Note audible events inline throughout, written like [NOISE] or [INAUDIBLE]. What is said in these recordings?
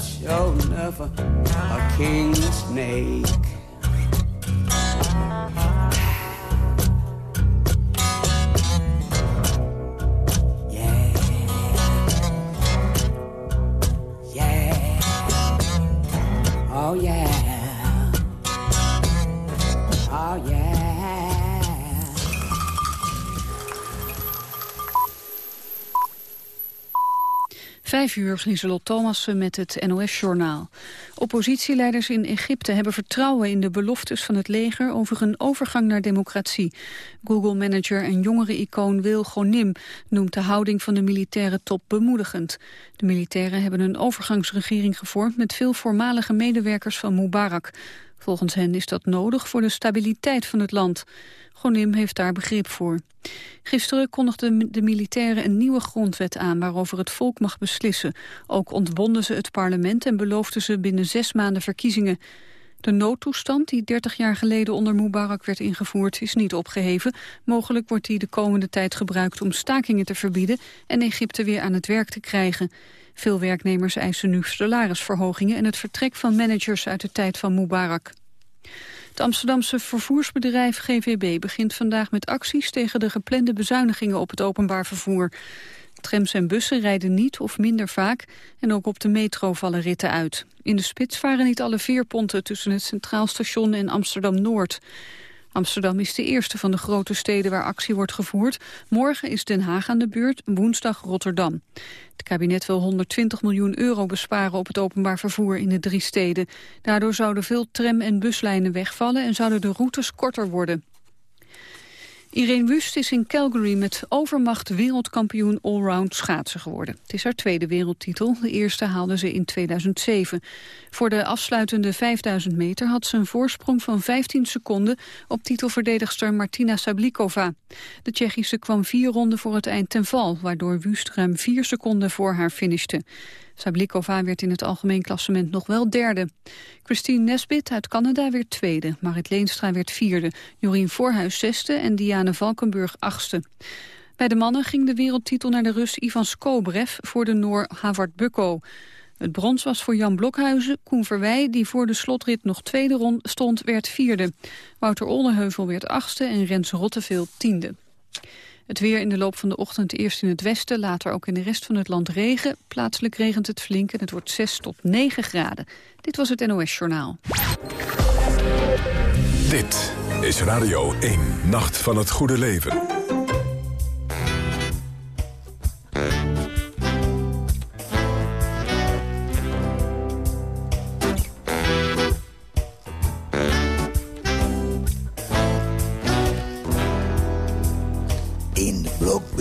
show never a king snake. Yeah. Yeah. Oh yeah. Vijf uur, Lieselot Thomassen met het NOS-journaal. Oppositieleiders in Egypte hebben vertrouwen in de beloftes van het leger over een overgang naar democratie. Google-manager en jongere-icoon Wil Gonim noemt de houding van de militaire top bemoedigend. De militairen hebben een overgangsregering gevormd met veel voormalige medewerkers van Mubarak. Volgens hen is dat nodig voor de stabiliteit van het land. Gonim heeft daar begrip voor. Gisteren kondigden de militairen een nieuwe grondwet aan waarover het volk mag beslissen. Ook ontbonden ze het parlement en beloofden ze binnen zes maanden verkiezingen. De noodtoestand die 30 jaar geleden onder Mubarak werd ingevoerd is niet opgeheven. Mogelijk wordt die de komende tijd gebruikt om stakingen te verbieden en Egypte weer aan het werk te krijgen. Veel werknemers eisen nu salarisverhogingen en het vertrek van managers uit de tijd van Mubarak. Het Amsterdamse vervoersbedrijf GVB begint vandaag met acties tegen de geplande bezuinigingen op het openbaar vervoer. Trams en bussen rijden niet of minder vaak en ook op de metro vallen ritten uit. In de spits varen niet alle veerponten tussen het Centraal Station en Amsterdam-Noord. Amsterdam is de eerste van de grote steden waar actie wordt gevoerd. Morgen is Den Haag aan de beurt, woensdag Rotterdam. Het kabinet wil 120 miljoen euro besparen op het openbaar vervoer in de drie steden. Daardoor zouden veel tram- en buslijnen wegvallen en zouden de routes korter worden. Irene Wust is in Calgary met overmacht wereldkampioen allround schaatsen geworden. Het is haar tweede wereldtitel. De eerste haalde ze in 2007. Voor de afsluitende 5000 meter had ze een voorsprong van 15 seconden op titelverdedigster Martina Sablikova. De Tsjechische kwam vier ronden voor het eind ten val, waardoor Wust ruim vier seconden voor haar finishte. Sablikova werd in het algemeen klassement nog wel derde. Christine Nesbit uit Canada werd tweede. Marit Leenstra werd vierde. Jorien Voorhuis zesde en Diane Valkenburg achtste. Bij de mannen ging de wereldtitel naar de Rus Ivan Skobrev voor de Noor Havard Bukko. Het brons was voor Jan Blokhuizen. Koen Verwij, die voor de slotrit nog tweede stond, werd vierde. Wouter Oldeheuvel werd achtste en Rens Rotteveel tiende. Het weer in de loop van de ochtend eerst in het westen, later ook in de rest van het land regen. Plaatselijk regent het flink en het wordt 6 tot 9 graden. Dit was het NOS Journaal. Dit is Radio 1, Nacht van het Goede Leven.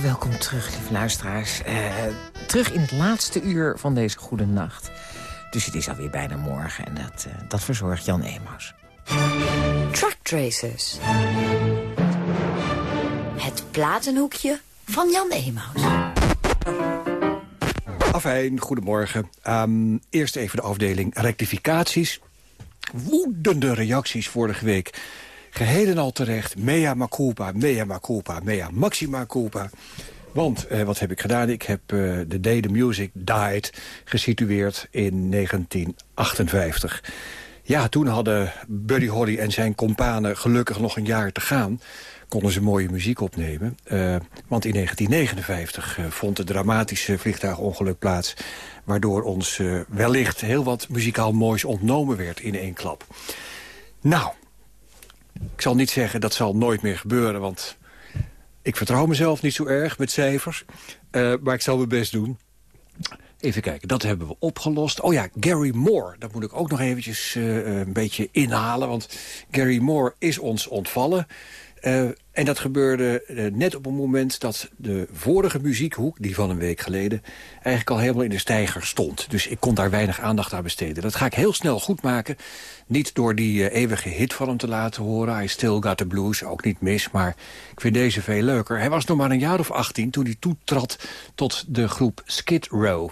Ja, welkom terug, lieve luisteraars. Eh, terug in het laatste uur van deze goede nacht. Dus het is alweer bijna morgen en dat, eh, dat verzorgt Jan Emaus. Truck Tracers. Het platenhoekje van Jan Emaus. Afijn, goedemorgen. Ehm, eerst even de afdeling rectificaties. Woedende reacties vorige week Geheel en al terecht, mea maculpa, mea maculpa, mea maxima culpa. Want, eh, wat heb ik gedaan? Ik heb uh, de Day the Music Died gesitueerd in 1958. Ja, toen hadden Buddy Holly en zijn companen gelukkig nog een jaar te gaan konden ze mooie muziek opnemen. Uh, want in 1959 uh, vond het dramatische vliegtuigongeluk plaats... Waardoor ons wellicht heel wat muzikaal moois ontnomen werd in één klap. Nou, ik zal niet zeggen dat zal nooit meer gebeuren... want ik vertrouw mezelf niet zo erg met cijfers. Uh, maar ik zal mijn best doen. Even kijken, dat hebben we opgelost. Oh ja, Gary Moore, dat moet ik ook nog eventjes uh, een beetje inhalen. Want Gary Moore is ons ontvallen. Uh, en dat gebeurde uh, net op het moment dat de vorige muziekhoek... die van een week geleden eigenlijk al helemaal in de stijger stond. Dus ik kon daar weinig aandacht aan besteden. Dat ga ik heel snel goed maken. Niet door die uh, eeuwige hit van hem te laten horen. I Still Got the Blues, ook niet mis. Maar ik vind deze veel leuker. Hij was nog maar een jaar of 18 toen hij toetrad tot de groep Skid Row.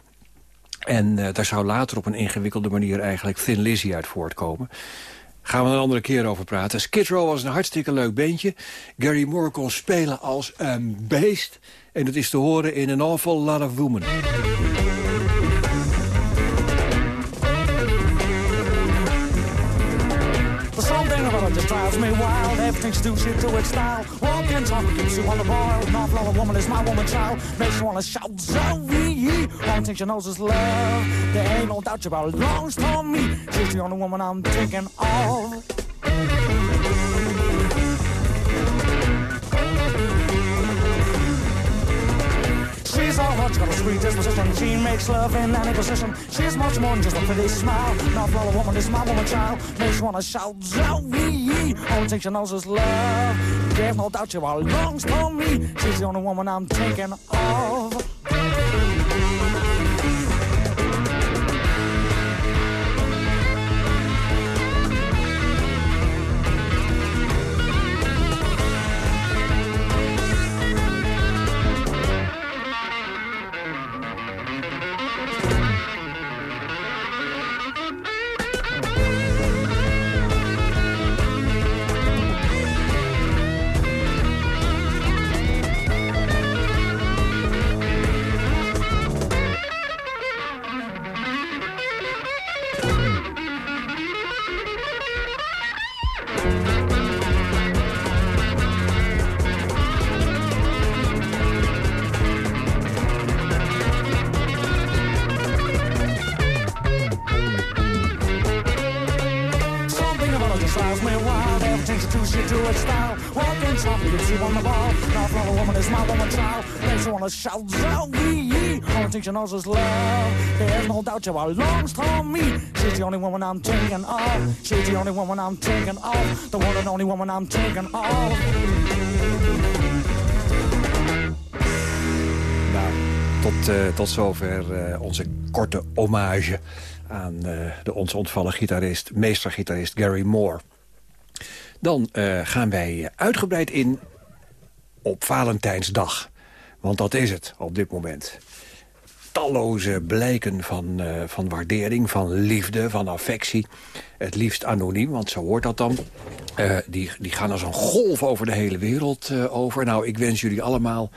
En daar zou later op een ingewikkelde manier eigenlijk Thin Lizzy uit voortkomen. Gaan we een andere keer over praten. Skid Row was een hartstikke leuk bandje. Gary Moore kon spelen als een beest. En dat is te horen in An Awful Lot of Women. Everything's too shit to its style. Walk Walking, talking, keeps you on the bar. Not a woman is my woman child. Makes you wanna shout Zoe. One thing she knows is love. There ain't no doubt she belongs to me. She's the only woman I'm thinking of. She's got a sweet disposition. She makes love in any position. She's much more than just a pretty smile. Not for a woman, this my woman child. Makes you wanna shout, Zoe. Only thing she knows is love. There's no doubt she belongs to me. She's the only woman I'm thinking of. Shout Zoe. Only thing she knows is love. There's no doubt she belongs to me. She's the only woman I'm thinking of. She's the only woman I'm thinking of. The one and only woman I'm thinking of. Nou, tot, uh, tot zover uh, onze korte hommage aan uh, de ons ontvallen gitarist, meestergitarist Gary Moore. Dan gaan wij uitgebreid in op Valentijnsdag. Want dat is het op dit moment. Talloze blijken van, uh, van waardering, van liefde, van affectie. Het liefst anoniem, want zo hoort dat dan. Uh, die, die gaan als een golf over de hele wereld uh, over. Nou, ik wens jullie allemaal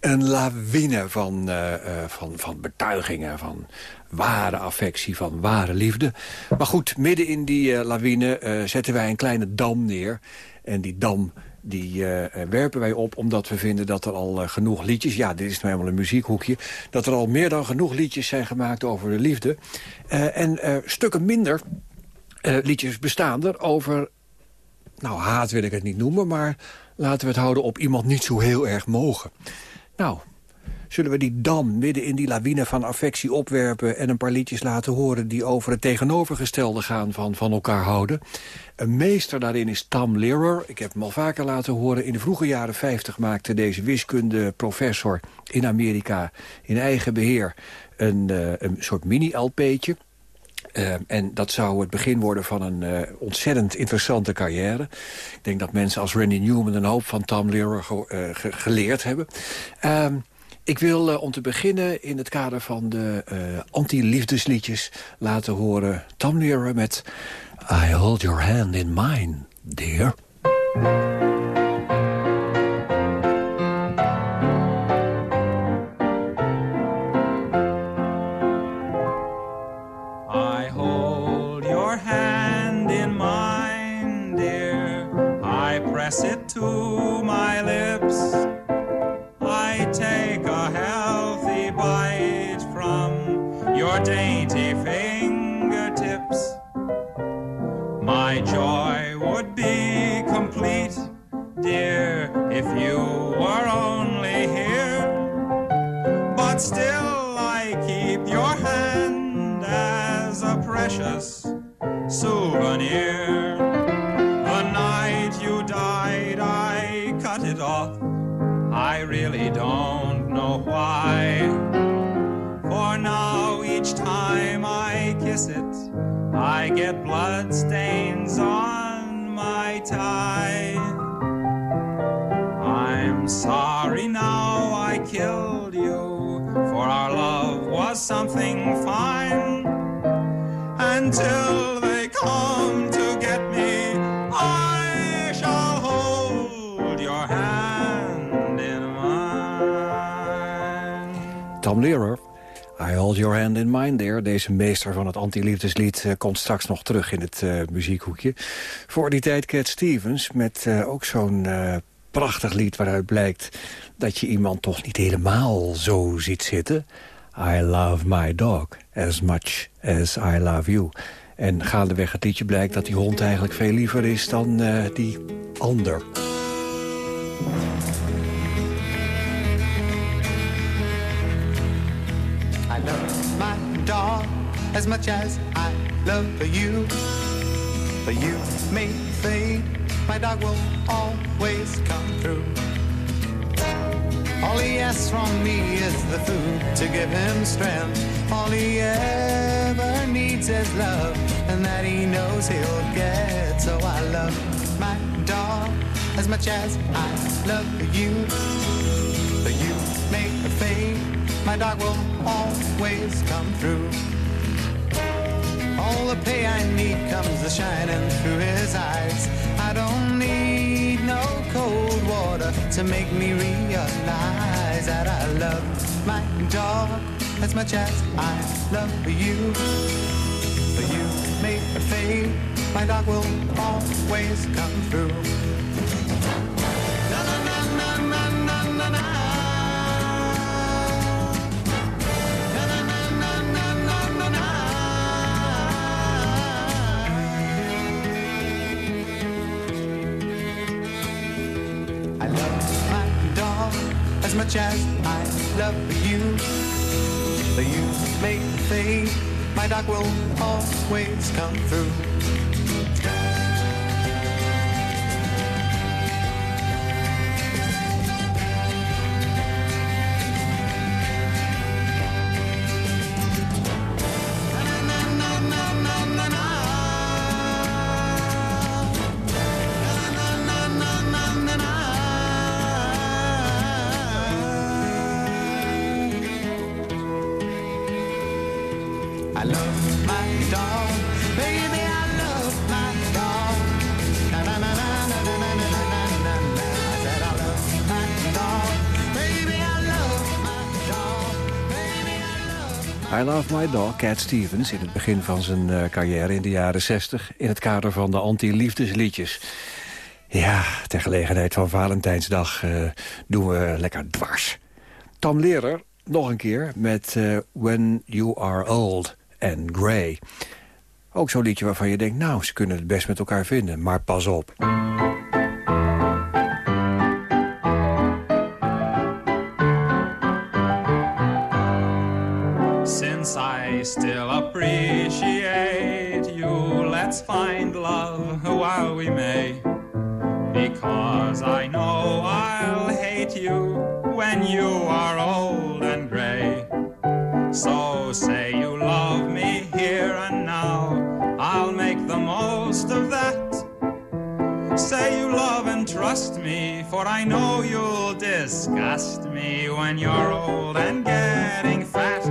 een lawine van, van, van betuigingen... van ware affectie, van ware liefde. Maar goed, midden in die lawine zetten wij een kleine dam neer. En die dam die uh, werpen wij op omdat we vinden dat er al uh, genoeg liedjes... ja, dit is nou helemaal een muziekhoekje... dat er al meer dan genoeg liedjes zijn gemaakt over de liefde. Uh, en stukken minder liedjes bestaan er over... nou, haat wil ik het niet noemen, maar laten we het houden op iemand niet zo heel erg mogen. Nou, zullen we die dam midden in die lawine van affectie opwerpen... en een paar liedjes laten horen die over het tegenovergestelde gaan van, van elkaar houden. Een meester daarin is Tom Lehrer. Ik heb hem al vaker laten horen. In de vroege jaren 50 maakte deze wiskundeprofessor in Amerika... in eigen beheer een, uh, een soort mini-LP'tje. Uh, en dat zou het begin worden van een uh, ontzettend interessante carrière. Ik denk dat mensen als Randy Newman een hoop van Tom Lehrer ge ge geleerd hebben. Ik wil uh, om te beginnen in het kader van de uh, anti-liefdesliedjes laten horen... Tom met I Hold Your Hand in Mine, dear. I hold My joy would be complete, dear, if you were only here. But still, I keep your hand as a precious souvenir. I get blood stains on my tie. I'm sorry now I killed you, for our love was something fine. Until they come to get me, I shall hold your hand in mine. Tom Lehrer, I hold your hand in mine there. Deze meester van het anti-liefdeslied eh, komt straks nog terug in het eh, muziekhoekje. Voor die tijd Cat Stevens met eh, ook zo'n prachtig lied... waaruit blijkt dat je iemand toch niet helemaal zo ziet zitten. I love my dog as much as I love you. En gaandeweg het liedje blijkt dat die hond eigenlijk veel liever is dan die ander. As much as I love for you. But you may fade, my dog will always come through. All he asks from me is the food to give him strength. All he ever needs is love, and that he knows he'll get. So I love my dog as much as I love you. But you may fade, my dog will always come through. All the pay I need comes shining through his eyes. I don't need no cold water to make me realize that I love my dog as much as I love you. But you may fade, my dog will always come through. Much as I love you. You may fade, my dog will always come through. I love my dog, baby. I love my dog. I love my dog, baby. I love my dog, baby. I love. I Love My Dog, Cat Stevens, in het begin van zijn eh, carrière in de jaren 60... in het kader van de anti-liefdesliedjes. Ja, ter gelegenheid van Valentijnsdag eh, doen we lekker dwars. Tom Lehrer, nog een keer, met eh, When You Are Old and Grey. Ook zo'n liedje waarvan je denkt, nou, ze kunnen het best met elkaar vinden. Maar pas op. Since I still appreciate you, let's find love while we may. Because I know I'll hate you when you are old and gray. So say here and now, I'll make the most of that. Say you love and trust me, for I know you'll disgust me when you're old and getting fat.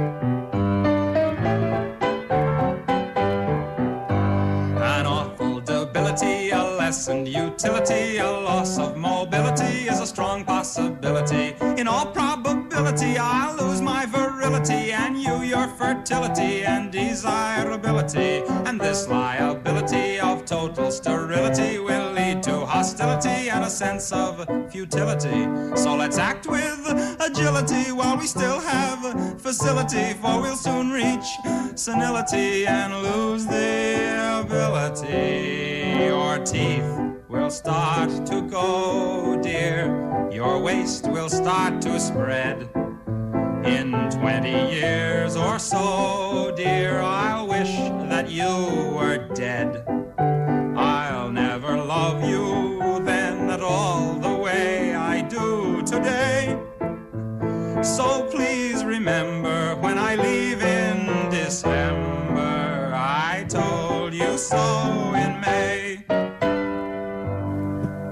An awful debility, a lessened utility, a loss of mobility is a strong possibility. In all probability, I'll lose my virility, and you your fertility and desirability. And this liability of total sterility will lead to hostility and a sense of futility. So let's act with agility while we still have facility, for we'll soon reach senility and lose the ability. Your teeth will start to go, dear. Your waist will start to spread. In 20 years or so, dear, I'll wish that you were dead. I'll never love you then at all the way I do today. So please remember when I leave in December, I told you so in May.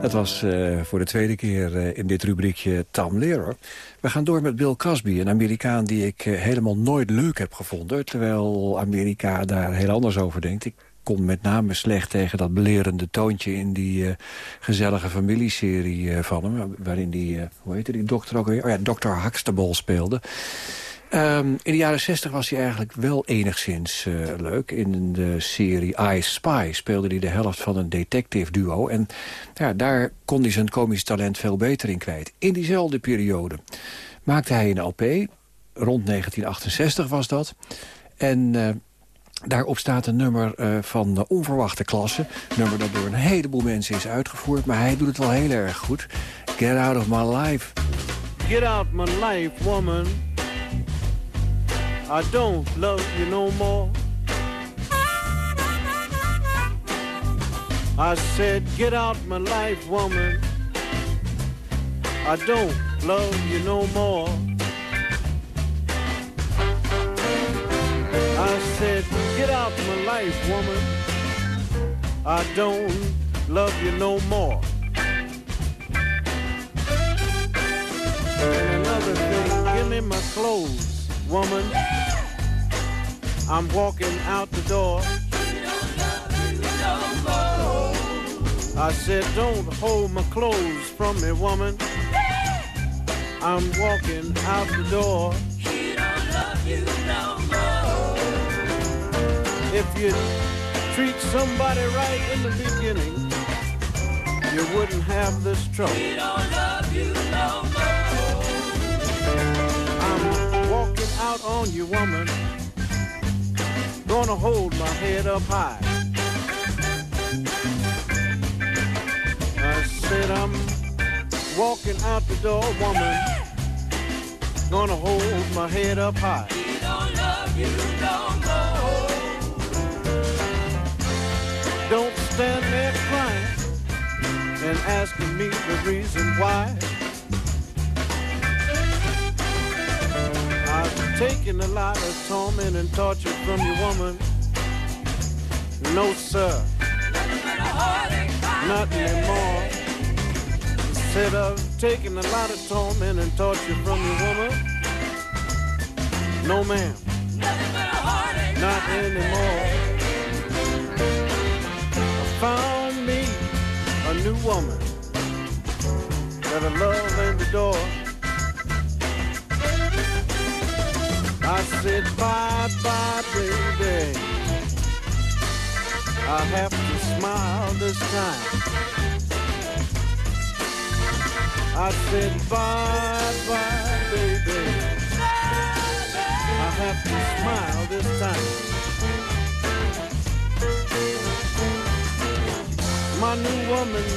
Dat was uh, voor de tweede keer uh, in dit rubriekje Tom Lehrer. We gaan door met Bill Cosby, een Amerikaan die ik uh, helemaal nooit leuk heb gevonden. Terwijl Amerika daar heel anders over denkt. Ik kon met name slecht tegen dat belerende toontje in die gezellige familieserie van hem. Waarin die, hoe heette die dokter ook weer? Oh ja, Dr. Huxtable speelde. Um, in de jaren 60 was hij eigenlijk wel enigszins uh, leuk. In de serie I Spy speelde hij de helft van een detective duo. En ja, daar kon hij zijn komisch talent veel beter in kwijt. In diezelfde periode maakte hij een LP. Rond 1968 was dat. En uh, daarop staat een nummer uh, van de onverwachte klasse. Nummer dat door een heleboel mensen is uitgevoerd. Maar hij doet het wel heel erg goed. Get out of my life. Get out my life, woman. I don't love you no more. I said, get out my life, woman. I don't love you no more. I said, get out my life, woman. I don't love you no more. And another thing, give me my clothes woman. I'm walking out the door. I said, don't hold my clothes from me, woman. I'm walking out the door. He don't love you no more. If you treat somebody right in the beginning, you wouldn't have this trouble. I'm on you, woman. Gonna hold my head up high. I said I'm walking out the door, woman. Gonna hold my head up high. He don't love you no more. Don't stand there crying and asking me the reason why. I've a lot of torment and torture from you, woman. No, sir. Not anymore. Said I've taken a lot of torment and torture from you, woman. No, ma'am. Not anymore. I found me a new woman that I love and adore. I said bye bye baby. I have to smile this time. I said bye bye baby. I have to smile this time. My new woman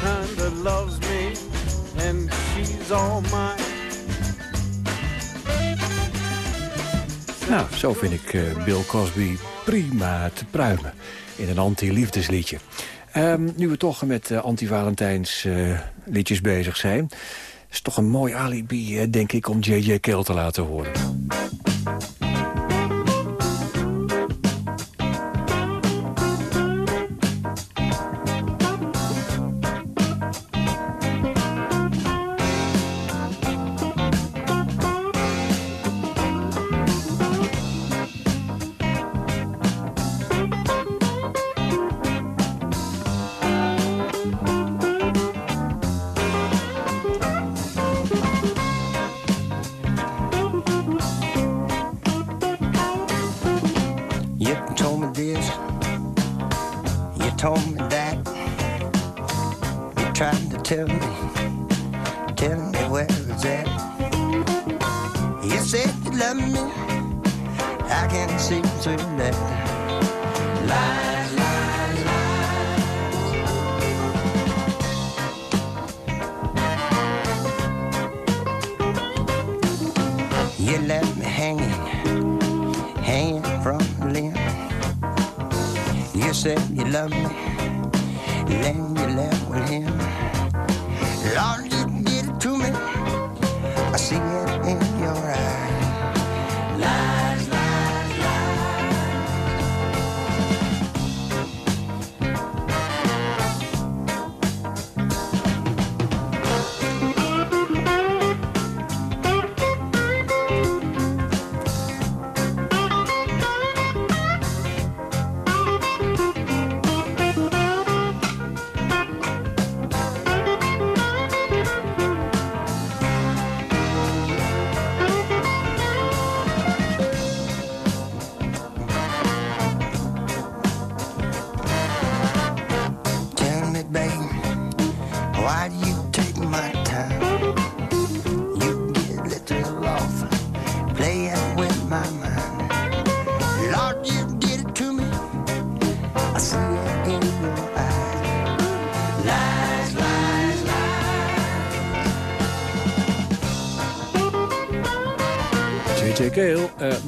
kinda loves me and she's all mine Nou, zo vind ik uh, Bill Cosby prima te pruimen in een anti-liefdesliedje. Um, nu we toch met uh, anti-Valentijns uh, liedjes bezig zijn... is toch een mooi alibi, denk ik, om J.J. Kill te laten horen.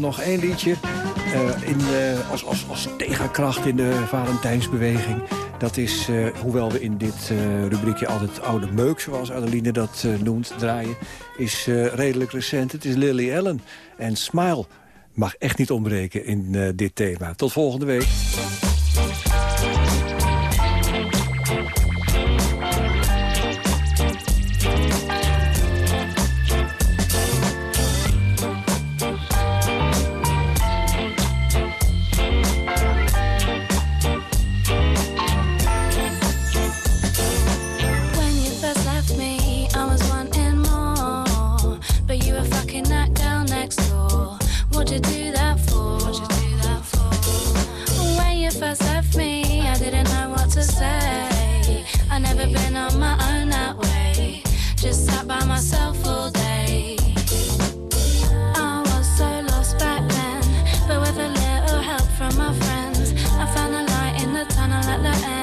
nog één liedje eh, in, als, als, als tegenkracht in de Valentijnsbeweging. Dat is, eh, hoewel we in dit eh, rubriekje altijd oude meuk, zoals Adeline dat noemt, draaien, is redelijk recent. Het is Lily Allen en Smile mag echt niet ontbreken in dit thema. Tot volgende week. la la.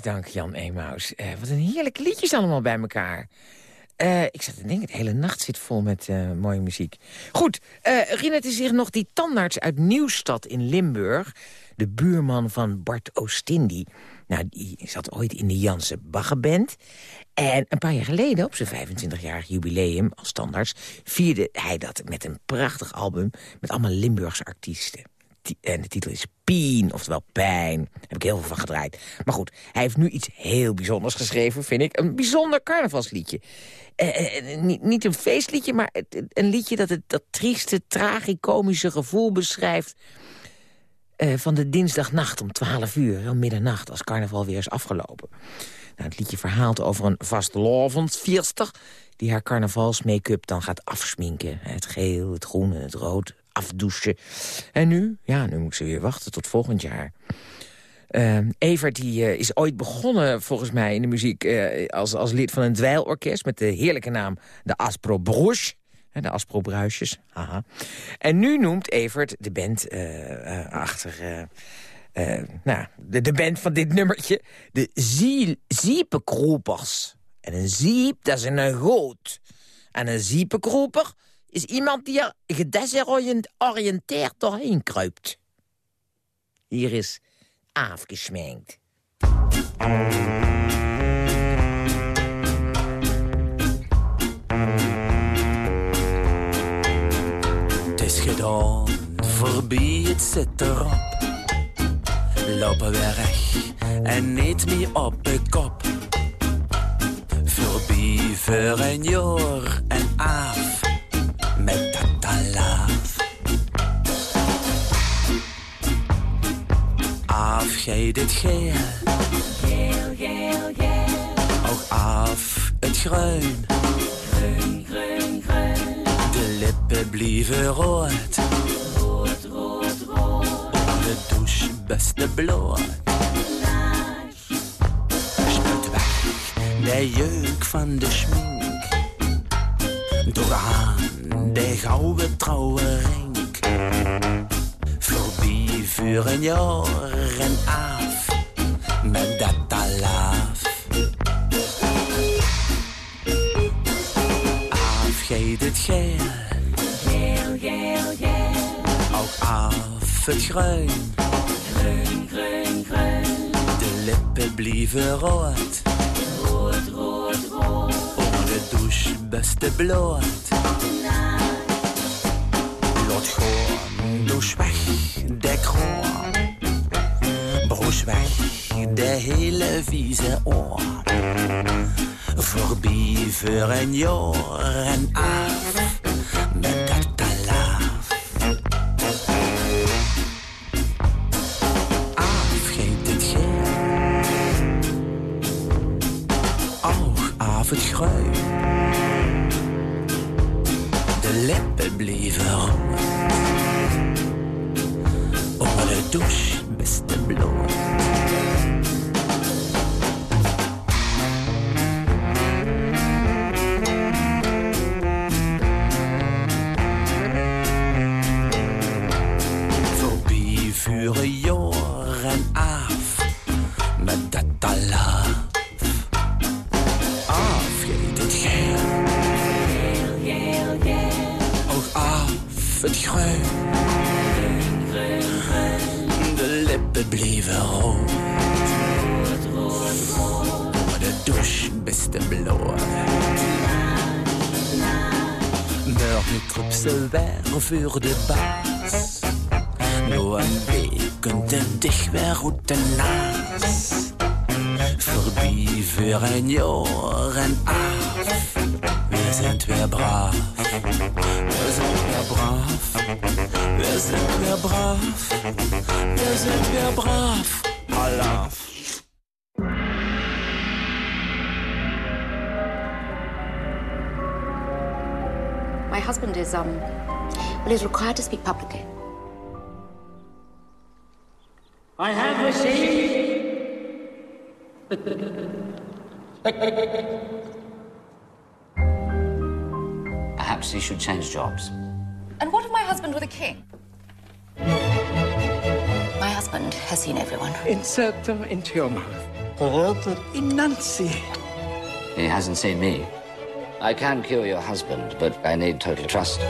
Dank, Jan Emaus. Eh, wat een heerlijke liedjes allemaal bij elkaar. Eh, ik zat te denken, de hele nacht zit vol met eh, mooie muziek. Goed, herinnert u zich nog die tandarts uit Nieuwstad in Limburg? De buurman van Bart Oostindi. Nou, die zat ooit in de Janse Baggerband. En een paar jaar geleden, op zijn 25-jarig jubileum als tandarts... vierde hij dat met een prachtig album met allemaal Limburgse artiesten. En de titel is Pien, oftewel Pijn. Daar heb ik heel veel van gedraaid. Maar goed, hij heeft nu iets heel bijzonders geschreven, vind ik. Een bijzonder carnavalsliedje. Eh, eh, niet, niet een feestliedje, maar een liedje dat het dat trieste, tragicomische gevoel beschrijft... Eh, van de dinsdagnacht om 12 uur, om middernacht, als carnaval weer is afgelopen. Nou, het liedje verhaalt over een vastelovendvierster... die haar carnavalsmake-up dan gaat afsminken. Het geel, het groen en het rood afdouchen. En nu? Ja, nu moet ze weer wachten tot volgend jaar. Uh, Evert die, uh, is ooit begonnen, volgens mij, in de muziek... Uh, als, als lid van een dweilorkest met de heerlijke naam de Aspro Brush. De Aspro Bruisjes, haha. En nu noemt Evert de band uh, achter... nou, de, de band van dit nummertje de ziel, Ziepekropers. En een ziep, dat is een goot. En een ziepekroper is iemand die er gedesoriënteerd doorheen kruipt. Hier is afgesminkt. Het is gedaan, voorbij het zit erop. Lopen we weg en niet meer op de kop. Voorbij voor een jaar en af met tatalaaf. Afgeet het geel. Geel, geel, geel. Ook af het groen. Groen, groen, groen. De lippen blieven rood. Rood, rood, rood. De douche beste bloot. Spuit weg de jeuk van de schmink. Door aan de gouden trouwe rink. Voorbij vuur een jaar en af met dat alaaf. Afgeet het geel. Geel, geel, geel. Ook af het groen. Groen, groen, groen. De lippen blieven rood. Rood, rood, beste bloot. Lot gewoon, douche weg, de kroon. Broes weg, de hele vieze oor. Voorbij voor een jaar en af met dat talaaf. Afgeet het geel, oog af het groen. Well, he's required to speak publicly. I have received. Perhaps he should change jobs. And what of my husband with a king? My husband has seen everyone. Insert them into your mouth. Walter Inanzi. He hasn't seen me. I can cure your husband, but I need total trust.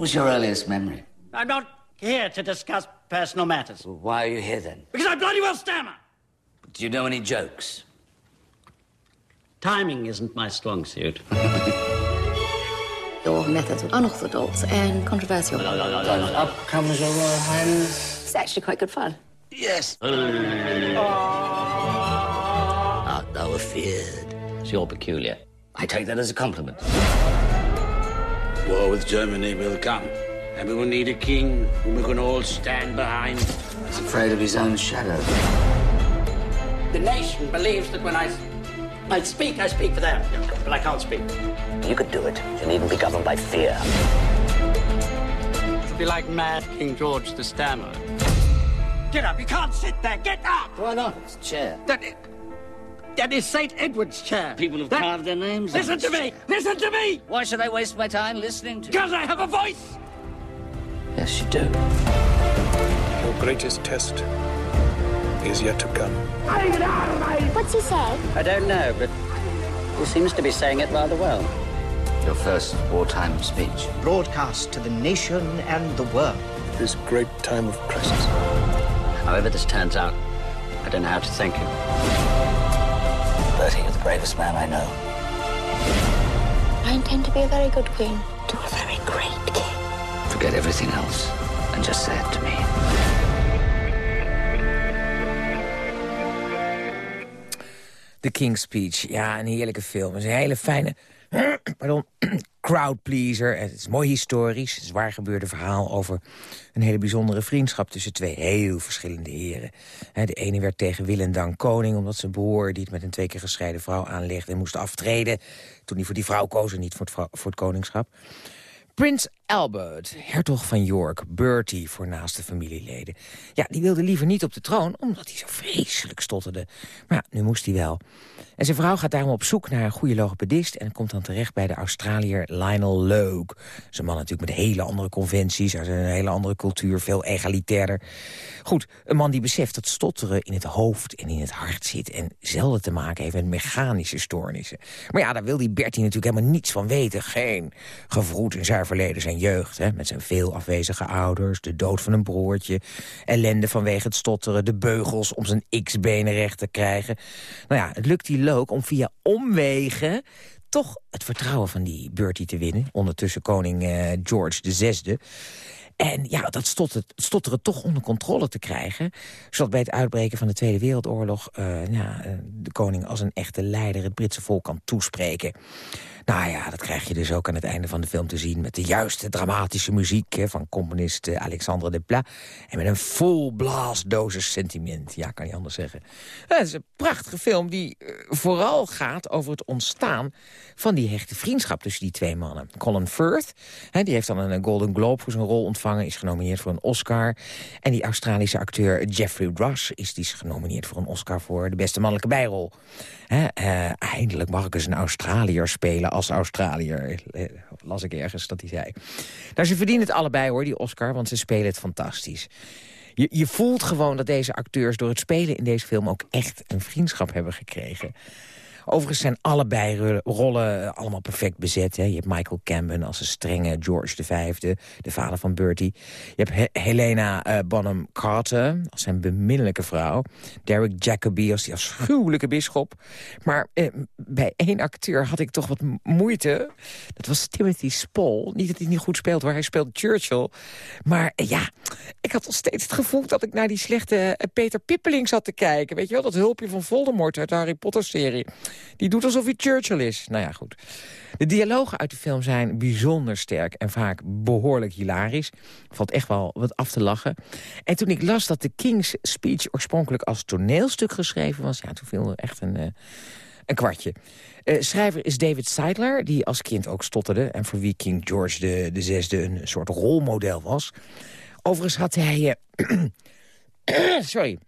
What was your earliest memory? I'm not here to discuss personal matters. Why are you here then? Because I bloody well stammer. Do you know any jokes? Timing isn't my strong suit. Your methods were unorthodox and controversial. Up comes your Royal Highness. It's actually quite good fun. Yes. Oh. Art thou afeard? It's your peculiar. I take that as a compliment. War with Germany will come. And we will need a king whom we can all stand behind. He's afraid of his own shadow. The nation believes that when I, I speak, I speak for them. But I can't speak. You could do it. You needn't be governed by fear. It'll be like mad King George the Stammerer. Get up. You can't sit there. Get up. Why not? It's a chair. That, that is St. Edward's chair. People have That- carved their names on Listen it. to me. Listen to me. Why should I waste my time listening to Because I have a voice. Yes, you do. Your greatest test is yet to come. What's he say? I don't know, but he seems to be saying it rather well. Your first wartime speech. Broadcast to the nation and the world. This great time of crisis. However this turns out, I don't know how to thank you. You're the bravest man I know. I intend to be a very good queen. To a very great king. Forget everything else and just say it to me. The King's Speech. Ja, een heerlijke film. Het is een hele fijne [CLEARS THROAT] pardon, [CLEARS THROAT] crowdpleaser. Het is mooi historisch. Het is waar gebeurde verhaal over een hele bijzondere vriendschap... tussen twee heel verschillende heren. De ene werd tegen wil en dank koning... omdat zijn broer, die het met een twee keer gescheiden vrouw aanlegde... en moest aftreden toen hij voor die vrouw koos en niet voor het, voor het koningschap. Prins Albert, hertog van York, Bertie voor naaste familieleden. Ja, die wilde liever niet op de troon, omdat hij zo vreselijk stotterde. Maar ja, nu moest hij wel. En zijn vrouw gaat daarom op zoek naar een goede logopedist... en komt dan terecht bij de Australiër Lionel Logue. Zijn man natuurlijk met hele andere conventies... uit een hele andere cultuur, veel egalitairder. Goed, een man die beseft dat stotteren in het hoofd en in het hart zit... en zelden te maken heeft met mechanische stoornissen. Maar ja, daar wil die Bertie natuurlijk helemaal niets van weten. Geen gevroed in zijn verleden, zijn jeugd... Hè, met zijn veel afwezige ouders, de dood van een broertje... ellende vanwege het stotteren, de beugels om zijn x-benen recht te krijgen. Nou ja, het lukt die Loke om via omwegen toch het vertrouwen van die Bertie te winnen. Ondertussen koning eh, George VI. En ja, dat stotteren, stotteren toch onder controle te krijgen. Zodat bij het uitbreken van de Tweede Wereldoorlog... eh, ja, eh, de koning als een echte leider het Britse volk kan toespreken. Nou ja, dat krijg je dus ook aan het einde van de film te zien... met de juiste dramatische muziek hè, van componist eh, Alexandre Desplat... en met een vol blaasdosis sentiment. Ja, kan je anders zeggen. Ja, het is een prachtige film die eh, vooral gaat over het ontstaan... van die hechte vriendschap tussen die twee mannen. Colin Firth, hè, die heeft dan een Golden Globe voor zijn rol ontvangen... is genomineerd voor een Oscar. En die Australische acteur Jeffrey Rush is, die is genomineerd voor een Oscar... voor de beste mannelijke bijrol. Hè, eh, eindelijk mag ik eens een Australiër spelen als Australiër. Eh, Las ik ergens dat hij zei. Nou, ze verdienen het allebei hoor, die Oscar, want ze spelen het fantastisch. Je, je voelt gewoon dat deze acteurs door het spelen in deze film... ook echt een vriendschap hebben gekregen. Overigens zijn allebei ro- rollen allemaal perfect bezet. Hè. Je hebt Michael Camden als een strenge George V, de vader van Bertie. Je hebt He- Helena eh, Bonham Carter als zijn beminnelijke vrouw. Derek Jacobi als die afschuwelijke bisschop. Maar eh, bij één acteur had ik toch wat moeite. Dat was Timothy Spall. Niet dat hij niet goed speelt, waar hij speelt Churchill. Maar eh, ja, ik had nog steeds het gevoel dat ik naar die slechte eh, Peter Pippeling zat te kijken. Weet je wel, dat hulpje van Voldemort uit de Harry Potter-serie. Die doet alsof hij Churchill is. Nou ja, goed. De dialogen uit de film zijn bijzonder sterk en vaak behoorlijk hilarisch. Valt echt wel wat af te lachen. En toen ik las dat de King's Speech oorspronkelijk als toneelstuk geschreven was... ja, toen viel er echt een, eh, een kwartje. Eh, schrijver is David Seidler, die als kind ook stotterde... en voor wie King George de, de zesde een soort rolmodel was. Overigens had hij... eh, [CLEARS THROAT] sorry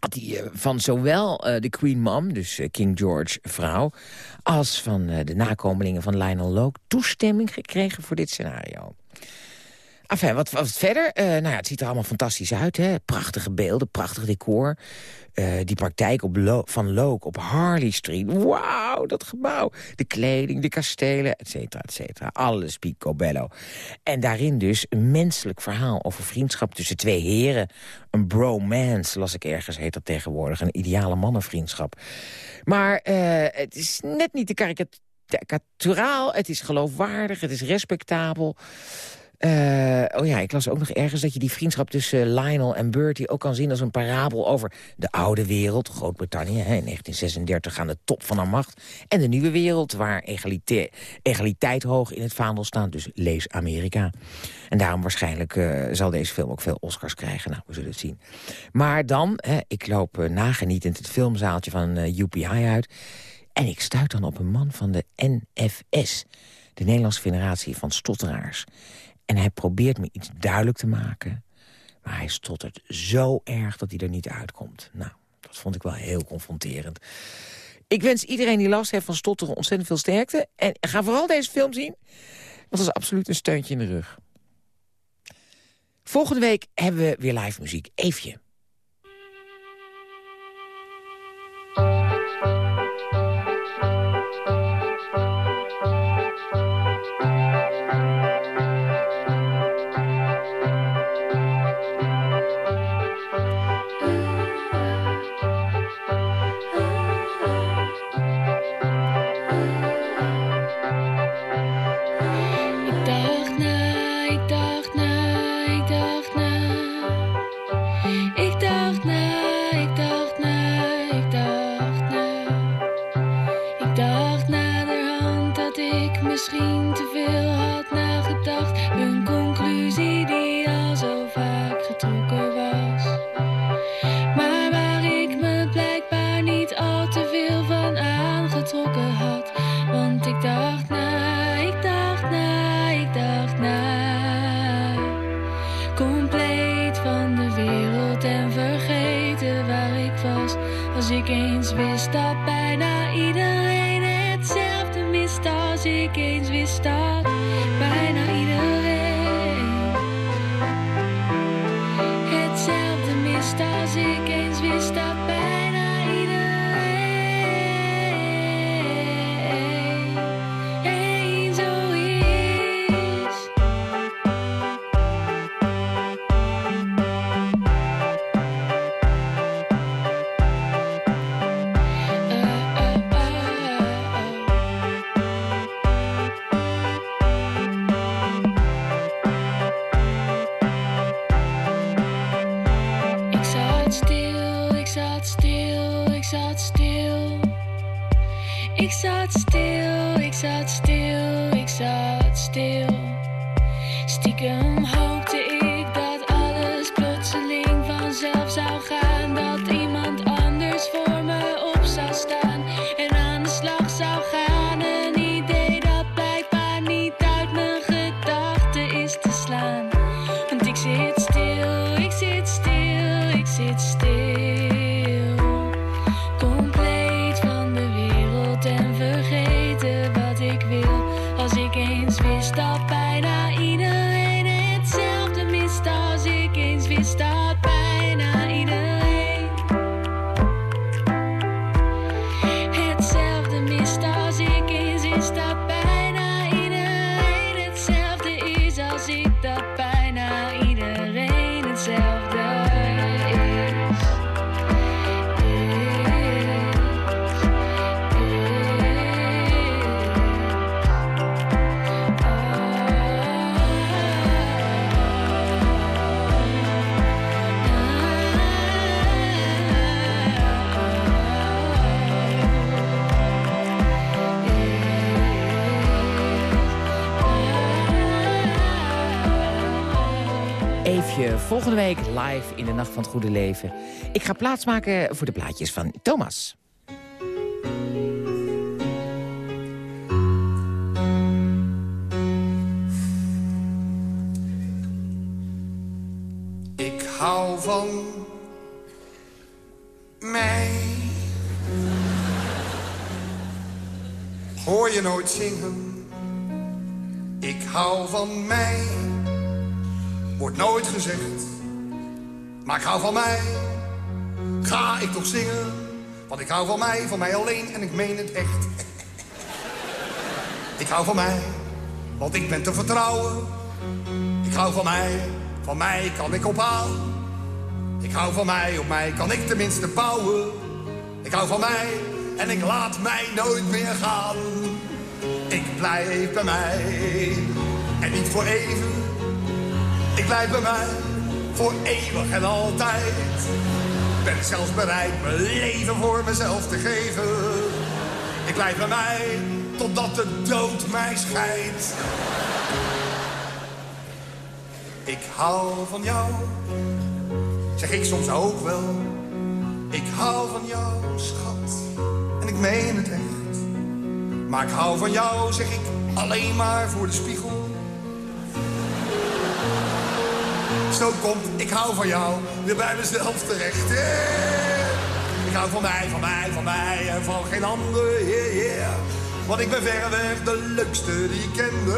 had hij eh, van zowel eh, de Queen Mom, dus eh, King George vrouw... als van de nakomelingen van Lionel Loke toestemming gekregen voor dit scenario. Enfin, wat, wat verder? Eh, nou ja, het ziet er allemaal fantastisch uit. Hè? Prachtige beelden, prachtig decor. Eh, die praktijk op van Look op Harley Street. Wauw, dat gebouw. De kleding, de kastelen, et cetera, et cetera. Alles picobello. En daarin dus een menselijk verhaal over vriendschap tussen twee heren. Een bromance, las ik ergens, heet dat tegenwoordig. Een ideale mannenvriendschap. Maar eh, het is net niet de karikaturaal. Het is geloofwaardig, het is respectabel. Uh, oh ja, ik las ook nog ergens dat je die vriendschap tussen Lionel en Bertie... ook kan zien als een parabel over de oude wereld, Groot-Brittannië... in 1936 aan de top van haar macht... en de nieuwe wereld, waar egalite egaliteit hoog in het vaandel staat. Dus lees Amerika. En daarom waarschijnlijk uh, zal deze film ook veel Oscars krijgen. Nou, we zullen het zien. Maar dan, hè, ik loop nagenietend het filmzaaltje van UPI uit... en ik stuit dan op een man van de NFS... de Nederlandse Federatie van Stotteraars... En hij probeert me iets duidelijk te maken. Maar hij stottert zo erg dat hij er niet uitkomt. Nou, dat vond ik wel heel confronterend. Ik wens iedereen die last heeft van stotteren ontzettend veel sterkte. En ga vooral deze film zien. Want dat is absoluut een steuntje in de rug. Volgende week hebben we weer live muziek. Eefje. Volgende week live in de Nacht van het Goede Leven. Ik ga plaatsmaken voor de plaatjes van Thomas. Ik hou van mij. Hoor je nooit zingen? Ik hou van mij. Wordt nooit gezegd. Maar ik hou van mij, ga ik toch zingen. Want ik hou van mij, van mij alleen en ik meen het echt. Ik hou van mij, want ik ben te vertrouwen. Ik hou van mij, van mij kan ik ophouden. Ik hou van mij, op mij kan ik tenminste bouwen. Ik hou van mij en ik laat mij nooit meer gaan. Ik blijf bij mij en niet voor even. Ik blijf bij mij voor eeuwig en altijd. Ben zelfs bereid mijn leven voor mezelf te geven. Ik blijf bij mij totdat de dood mij scheidt. Ik hou van jou, zeg ik soms ook wel. Ik hou van jou, schat, en ik meen het echt. Maar ik hou van jou, zeg ik, alleen maar voor de spiegel. Zo komt, ik hou van jou, weer bij mezelf terecht. Ik hou van mij, van mij, van mij en van geen ander, yeah, yeah. Want ik ben verreweg de leukste die ik ken.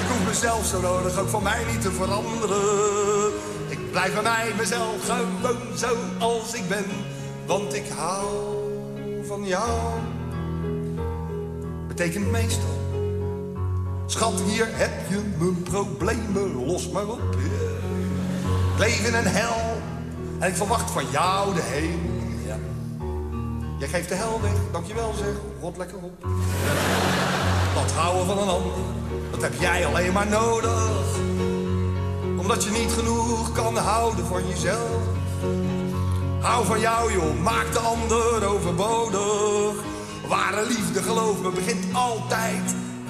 Ik hoef mezelf zo nodig ook van mij niet te veranderen. Ik blijf bij mij, mezelf, gewoon zo als ik ben. Want ik hou van jou. Betekent meestal. Schat, hier heb je mijn problemen, los maar op. Ik leef in een hel en ik verwacht van jou de hemel. Ja. Jij geeft de hel weg, dankjewel zeg, rot lekker op. Dat houden van een ander, dat heb jij alleen maar nodig. Omdat je niet genoeg kan houden van jezelf. Hou van jou joh, maak de ander overbodig. Ware liefde, geloof me, begint altijd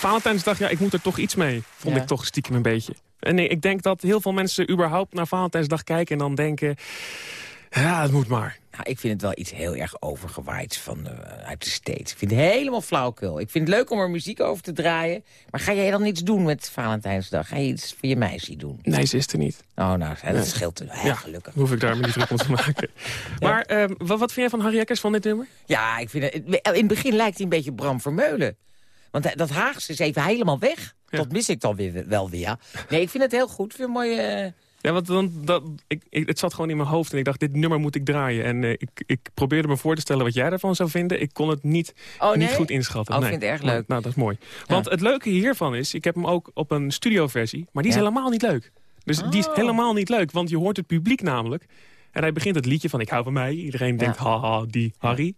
Valentijnsdag, ja, ik moet er toch iets mee. Vond Ja. ik toch stiekem een beetje. En nee, ik denk dat heel veel mensen überhaupt naar Valentijnsdag kijken... en dan denken, ja, het moet maar. Nou, ik vind het wel iets heel erg overgewaaid van, eh, uit de States. Ik vind het helemaal flauwkul. Ik vind het leuk om er muziek over te draaien. Maar ga jij dan iets doen met Valentijnsdag? Ga je iets voor je meisje doen? Nee, ze is er niet. Oh, nou, dat Nee. scheelt heel ja, gelukkig. hoef ik daar me niet druk om te maken. [LAUGHS] Maar eh, wat, wat vind jij van Harry Jekkers van dit nummer? Ja, ik vind het, in het begin lijkt hij een beetje Bram Vermeulen. Want hij- dat Haagse is even helemaal weg. Dat mis ik dan weer, wel weer. Nee, ik vind het heel goed. Ik vind het mooi... eh, Ja, want dan, dat, ik, ik, het zat gewoon in mijn hoofd en ik dacht, dit nummer moet ik draaien. En eh, ik, ik probeerde me voor te stellen wat jij ervan zou vinden. Ik kon het niet, Oh, niet goed inschatten. Oh, ik nee. vind het erg leuk. Nou, dat is mooi. Want het leuke hiervan is, ik heb hem ook op een studioversie, maar die is Ja. helemaal niet leuk. Dus die is Oh. helemaal niet leuk, want je hoort het publiek namelijk. En hij begint het liedje van ik hou van mij. Iedereen denkt, haha, die Harry.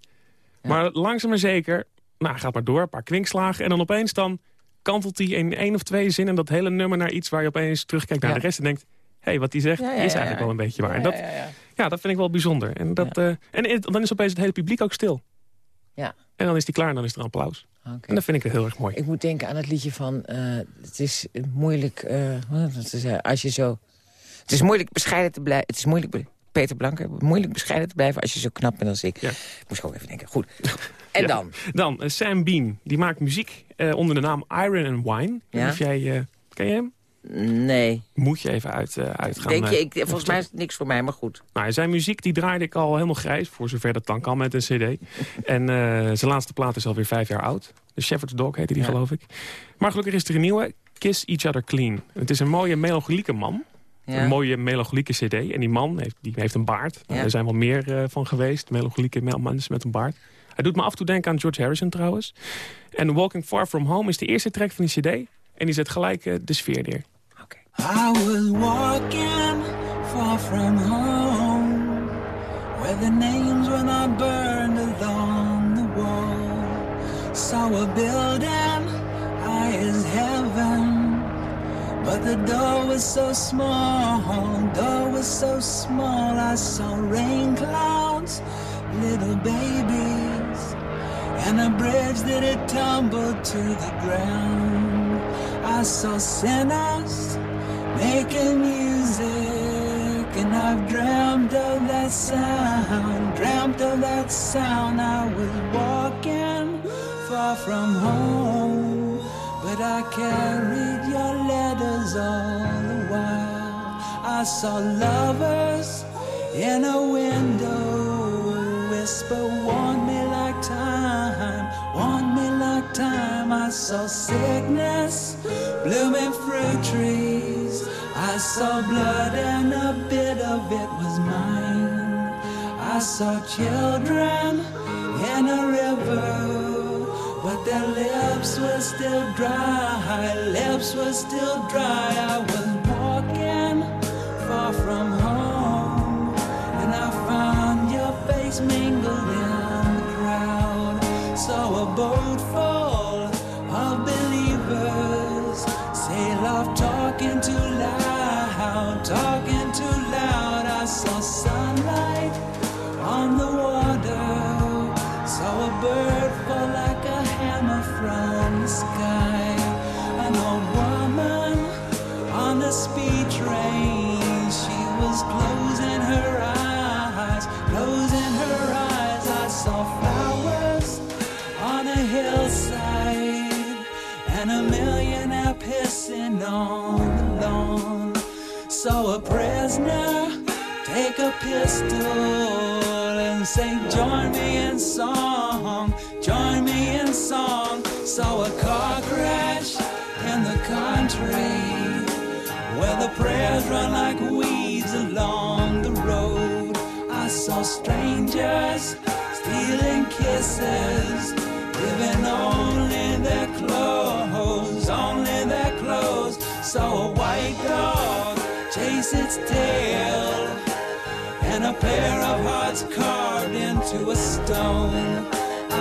Maar langzaam maar zeker, nou, gaat maar door, een paar kwinkslagen. En dan opeens dan kantelt hij in één of twee zinnen dat hele nummer naar iets... waar je opeens terugkijkt naar Ja. de rest en denkt... hé, hey, wat hij zegt is eigenlijk wel een beetje waar. Ja, en dat, ja, dat vind ik wel bijzonder. En, dat, eh, en dan is opeens het hele publiek ook stil. Ja. En dan is die klaar en dan is er applaus. En dat vind ik heel erg mooi. Ik moet denken aan het liedje van... eh, het is moeilijk... het? als je zo... Het is moeilijk bescheiden te blijven... Het is moeilijk... Peter Blanker, moeilijk bescheiden te blijven als je zo knap bent als ik. Moest ik ook even denken. Goed. En [LAUGHS] Ja. dan? Dan, eh, Sam Bean. Die maakt muziek eh, onder de naam Iron and Wine. Ja. Of jij, eh, ken je hem? Nee. Moet je even uit, eh uit gaan. Denk je, ik, volgens mij is het niks voor mij, maar goed. Nou, zijn muziek die draaide ik al helemaal grijs, voor zover dat dan kan met een cd. en zijn laatste plaat is alweer vijf jaar oud. De Shepherd's Dog heette die, Ja. geloof ik. Maar gelukkig is er een nieuwe, Kiss Each Other Clean. Het is een mooie melancholieke man. Ja. Een mooie melancholieke cd. En die man heeft, die heeft een baard. Nou, Ja. Er zijn wel meer eh, van geweest, melancholieke mel- mensen met een baard. Hij doet me af en toe denken aan George Harrison trouwens. En Walking Far From Home is de eerste track van die cd. En die zet gelijk eh, de sfeer neer. I was walking far from home, where the names were not burned along the wall. Saw a building high as heaven, but the door was so small, door was so small. I saw rain clouds, little babies, and a bridge that had tumbled to the ground. I saw sinners making music And I've dreamt of that sound, dreamt of that sound. I was walking far from home, but I carried your letters all the while. I saw lovers in a window whisper, want me like time, want me like time. I saw sickness blooming fruit trees. I saw blood and a bit of it was mine. I saw children in a river, but their lips were still dry. Lips were still dry. I was walking far from home, and I found your face mingled in the crowd. Saw a boat full of believers sail off talking too loud, talking pissing on the lawn. Saw a prisoner take a pistol and say, Join me in song, join me in song. Saw a car crash in the country where the prayers run like weeds along the road. I saw strangers stealing kisses, giving only their clothes, only their clothes. Saw a white dog chase its tail, and a pair of hearts carved into a stone.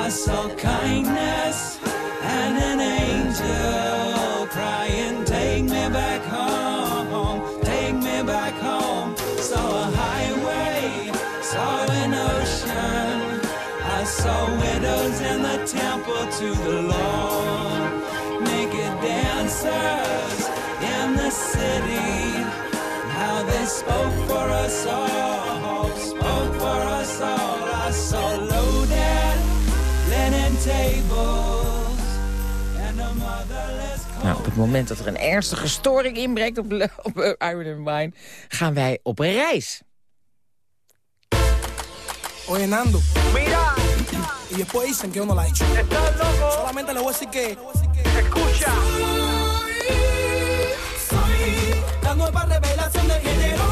I saw kindness and to the Lord, naked dancers in the city. How they spoke for us all, spoke for us all. I saw loaded linen tables and a motherless Nou, op het moment dat er een ernstige storing inbreekt op, op Iron and Wine... gaan wij op reis. Oye, Nando. Mira. Y después dicen que yo no la he hecho. Estás loco. Solamente le voy a decir que. Escucha. Soy la nueva revelación del género.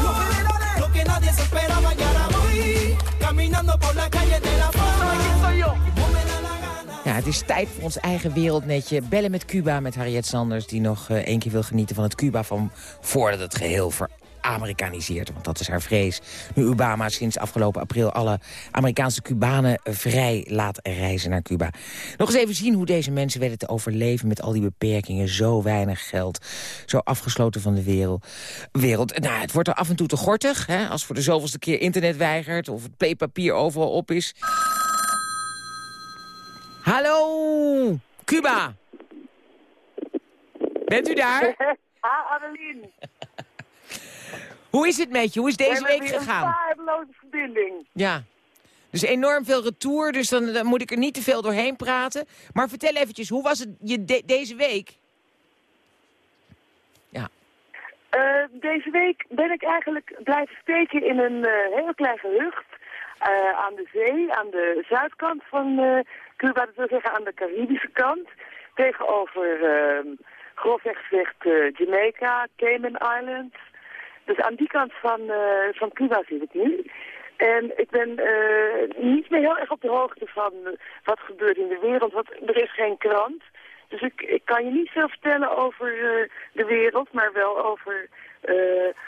Lo que nadie se esperaba y ahora voy. Caminando por la calle de la fama. ¿Quién soy yo? Ja, het is tijd voor ons eigen wereldnetje. Bellen met Cuba met Harriet Sanders... die nog eh, één keer wil genieten van het Cuba van voordat het geheel veramerikaniseert. Want dat is haar vrees. Nu Obama sinds afgelopen april alle Amerikaanse Cubanen vrij laat reizen naar Cuba. Nog eens even zien hoe deze mensen werden te overleven... met al die beperkingen, zo weinig geld. Zo afgesloten van de wereld. wereld. Nou, het wordt er af en toe te gortig. Hè, als voor de zoveelste keer internet weigert... of het playpapier overal op is... Hallo, Cuba. Bent u daar? [LAUGHS] Ha, Adeline. Hoe is het met je? Hoe is deze week gegaan? Een waardeloze verbinding. Ja. Dus enorm veel retour, dus dan, dan moet ik er niet te veel doorheen praten. Maar vertel eventjes, hoe was het je de- deze week? Eh, deze week ben ik eigenlijk blijven steken in een eh, heel klein gehucht eh, aan de zee, aan de zuidkant van Cuba, dat wil zeggen aan de Caribische kant, tegenover uh, grofweg gezegd Jamaica, Cayman Islands. Dus aan die kant van, eh, van Cuba zit ik nu. En ik ben eh, niet meer heel erg op de hoogte van wat gebeurt in de wereld, want er is geen krant. Dus ik, ik kan je niet veel vertellen over eh, de wereld, maar wel over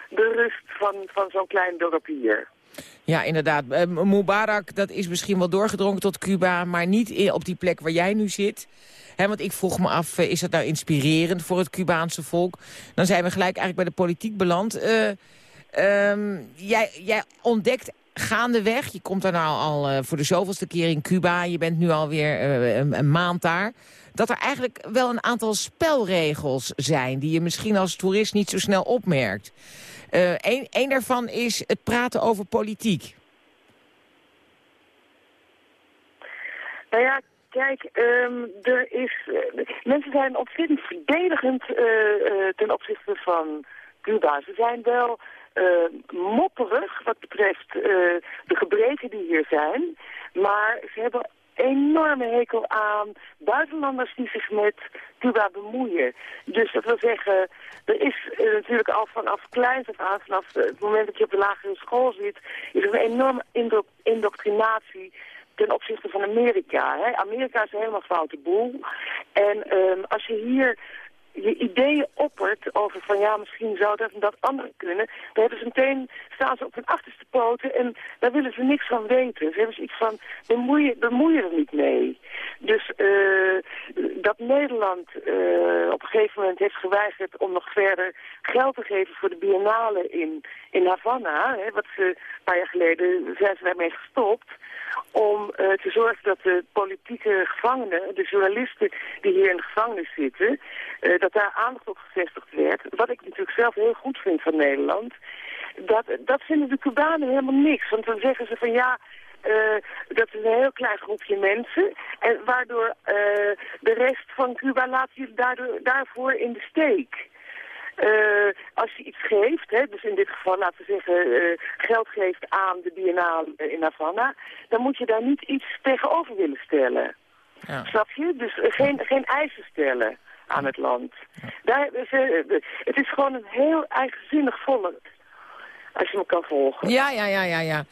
de rust van, van zo'n klein dorp hier. Ja, inderdaad. Eh, Mubarak, dat is misschien wel doorgedrongen tot Cuba... maar niet op die plek waar jij nu zit. Hè, want ik vroeg me af, eh, is dat nou inspirerend voor het Cubaanse volk? Dan zijn we gelijk eigenlijk bij de politiek beland. Eh, ehm, jij, jij ontdekt gaandeweg, je komt daar nou al eh, voor de zoveelste keer in Cuba... je bent nu alweer uh, een, een maand daar... dat er eigenlijk wel een aantal spelregels zijn... die je misschien als toerist niet zo snel opmerkt. Eén een daarvan is het praten over politiek. Nou ja, kijk, um, er is, uh, mensen zijn ontzettend verdedigend uh, uh, ten opzichte van Cuba. Ze zijn wel mopperig wat betreft de gebreken die hier zijn. Maar ze hebben enorme hekel aan buitenlanders die zich met Cuba bemoeien. Dus dat wil zeggen, er is natuurlijk al vanaf kleins af aan, vanaf het moment dat je op de lagere school zit, is er een enorme indo indoctrinatie ten opzichte van Amerika. Hè. Amerika is een helemaal foute boel. En um, als je hier je ideeën oppert over van ja, misschien zou dat en dat andere kunnen, dan hebben ze meteen, staan ze op hun achterste poten en daar willen ze niks van weten. Ze hebben zoiets van, bemoei, bemoei je er niet mee. Dus uh, dat Nederland uh, op een gegeven moment heeft geweigerd om nog verder geld te geven voor de biennale in, in Havana, hè, wat ze een paar jaar geleden zijn ze daarmee gestopt, om uh, te zorgen dat de politieke gevangenen, de journalisten die hier in de gevangenis zitten, dat daar aandacht op gevestigd werd. Wat ik natuurlijk zelf heel goed vind van Nederland. Dat, dat vinden de Cubanen helemaal niks. Want dan zeggen ze van ja, uh, dat is een heel klein groepje mensen. En waardoor uh, de rest van Cuba laat je daardoor, daarvoor in de steek. Uh, als je iets geeft, hè, dus in dit geval laten we zeggen geld geeft aan de Biennale in Havana, dan moet je daar niet iets tegenover willen stellen. Ja. Snap je? Dus geen, geen eisen stellen aan het land. Daar, het is gewoon een heel eigenzinnig volk. Als je me kan volgen. Ja, ja, ja, ja, ja.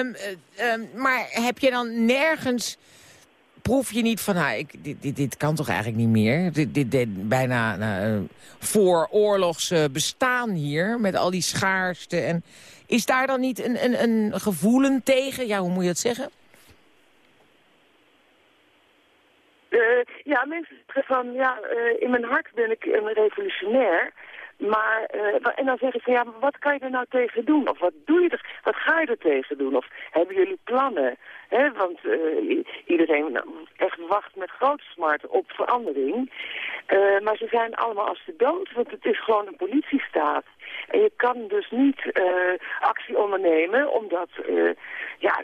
Um, um, maar heb je dan nergens proef je niet van, ik, dit, dit, dit kan toch eigenlijk niet meer? Dit, dit, dit bijna nou, vooroorlogs uh, bestaan hier, met al die schaarste. En is daar dan niet een, een, een gevoelen tegen? Ja, hoe moet je dat zeggen? Uh, ja, mensen zeggen van, ja, uh, in mijn hart ben ik een revolutionair. Maar, uh, en dan zeggen ze, ja, maar wat kan je er nou tegen doen? Of wat doe je er, wat ga je er tegen doen? Of hebben jullie plannen? Want iedereen echt wacht met grote smart op verandering. Maar ze zijn allemaal als de dood, want het is gewoon een politiestaat. En je kan dus niet actie ondernemen, omdat ja,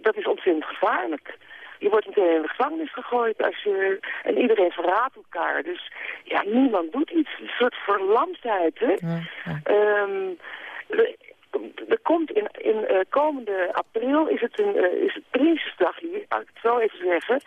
dat is ontzettend gevaarlijk. Je wordt meteen in de gevangenis gegooid als je, en iedereen verraadt elkaar. Dus ja, niemand doet iets. Een soort verlamdheid, hè. Ja, ja. Um, er komt in, in uh, komende april is het, een, uh, is het Prinsjesdag hier, laat ik het zo even zeggen.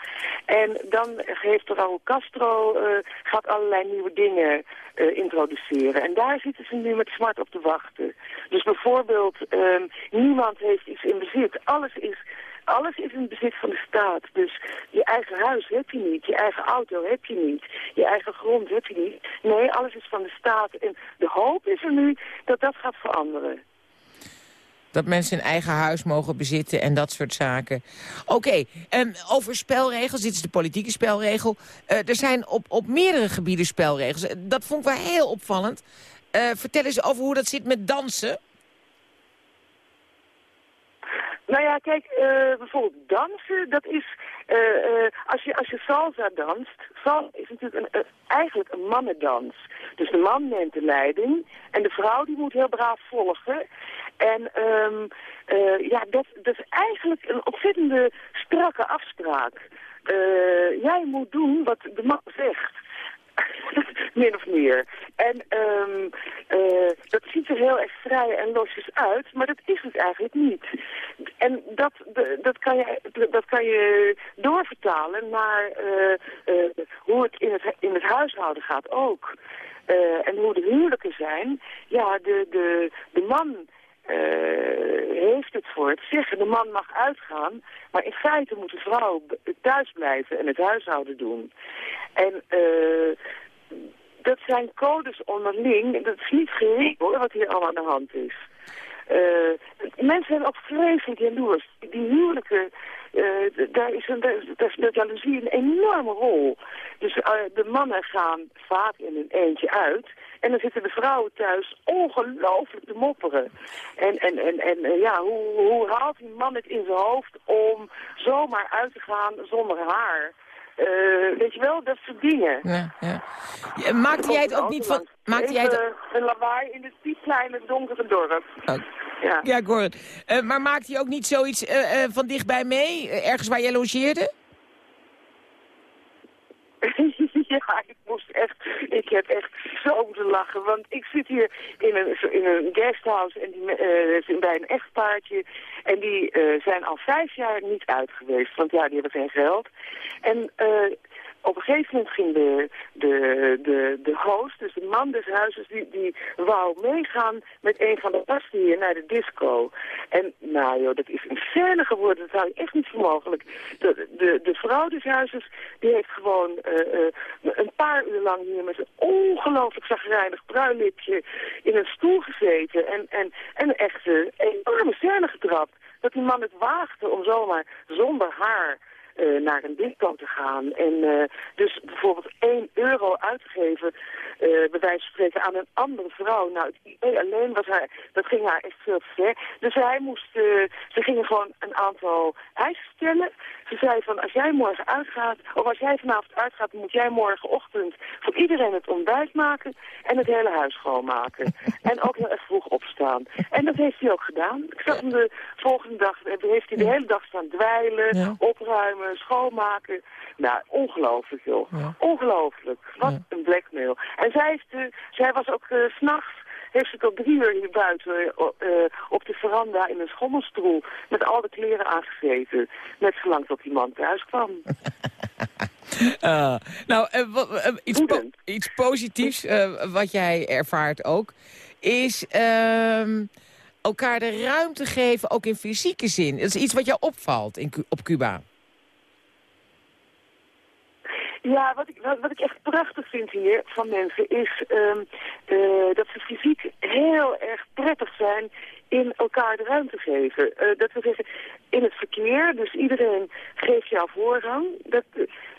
En dan heeft Raúl Castro uh, gaat allerlei nieuwe dingen introduceren. En daar zitten ze nu met smart op te wachten. Dus bijvoorbeeld, um, niemand heeft iets in bezit. Alles is alles is in bezit van de staat. Dus je eigen huis heb je niet, je eigen auto heb je niet, je eigen grond heb je niet. Nee, alles is van de staat. En de hoop is er nu dat dat gaat veranderen. Dat mensen hun eigen huis mogen bezitten en dat soort zaken. Oké, okay, um, over spelregels. Dit is de politieke spelregel. Uh, er zijn op, op meerdere gebieden spelregels. Dat vond ik wel heel opvallend. Uh, vertel eens over hoe dat zit met dansen. Nou ja, kijk, uh, bijvoorbeeld dansen, dat is, uh, als, je, als je salsa danst, salsa is natuurlijk een, eigenlijk een mannendans. Dus de man neemt de leiding en de vrouw die moet heel braaf volgen. En um, ja, dat, dat is eigenlijk een ontzettende strakke afspraak. jij moet doen wat de man zegt. [LAUGHS] Min of meer. En um, uh, dat ziet er heel erg vrij en losjes uit, maar dat is het eigenlijk niet. En dat, dat, kan, je, dat kan je doorvertalen naar uh, uh, hoe het in, het in het huishouden gaat ook. En hoe de huwelijken zijn. Ja, de, de, de man heeft het voor het zeggen. De man mag uitgaan, maar in feite moet de vrouw thuis blijven en het huishouden doen. En uh, dat zijn codes onderling. Dat is niet hoor, wat hier allemaal aan de hand is. Uh, mensen zijn ook vreselijk jaloers. Die huwelijken, uh, daar, is een, daar speelt jaloezie een enorme rol. Dus uh, de mannen gaan vaak in een eentje uit. En dan zitten de vrouwen thuis ongelooflijk te mopperen. En, en, en, en eh, ja, hoe, hoe haalt die man het in zijn hoofd om zomaar uit te gaan zonder haar? Eh, weet je wel, dat soort dingen. Ja, ja. Maakte jij het ook niet van... Maakte jij het... Een lawaai in het piepkleine donkere dorp. Ja. Ja, ik hoor het. Eh, maar maakte je ook niet zoiets eh, van dichtbij mee? Ergens waar jij logeerde? [LAUGHS] ja, ik moest echt, ik heb echt zo moeten lachen. Want ik zit hier in een, in een guesthouse en die, eh, bij een echtpaardje. En die eh, zijn al vijf jaar niet uit geweest, want ja, die hebben geen geld. En eh, op een gegeven moment ging de, de, de, de host, dus de man des huizes, die, die wou meegaan met een van de gasten hier naar de disco. En nou joh, dat is een scène geworden, dat hou je echt niet voor mogelijk. De, de, de vrouw des huizes, die heeft gewoon eh, eh, een paar uur lang hier met een ongelooflijk zagrijnig bruinlipje in een stoel gezeten. En, en, en een echte enorme scène getrapt. Dat die man het waagde om zomaar zonder haar eh, naar een disco te gaan. En eh, dus bijvoorbeeld 1 euro uitgeven, eh, bij wijze van spreken, aan een andere vrouw. Nou, het idee alleen was haar, dat ging haar echt veel te ver. Dus hij moest, ze gingen gewoon een aantal eisen stellen. Ze zei van, als jij morgen uitgaat, of als jij vanavond uitgaat, dan moet jij morgenochtend voor iedereen het ontbijt maken en het hele huis schoonmaken. [LAUGHS] en ook heel erg vroeg opstaan. En dat heeft hij ook gedaan. Ik zag hem de volgende dag, heeft hij de hele dag staan dweilen, Ja. Opruimen, schoonmaken. Nou, ongelooflijk joh. Ongelooflijk. Wat een blackmail. En zij, heeft, eh, zij was ook s s'nachts heeft ze tot drie uur hier buiten eh, eh, op de veranda in een schommelstoel met al de kleren aangezeten. Net zolang tot die man thuis kwam. [LAUGHS] Eh, nou, eh, eh, iets, po- iets positiefs eh, wat jij ervaart ook... is ehm, elkaar de ruimte geven, ook in fysieke zin. Dat is iets wat jou opvalt in, op Cuba. Ja, wat ik, wat, ik echt prachtig vind hier van mensen is ehm, eh, dat ze fysiek heel erg prettig zijn in elkaar de ruimte geven. Eh, dat we zeggen, in het verkeer, dus iedereen geeft jou voorrang. Dat,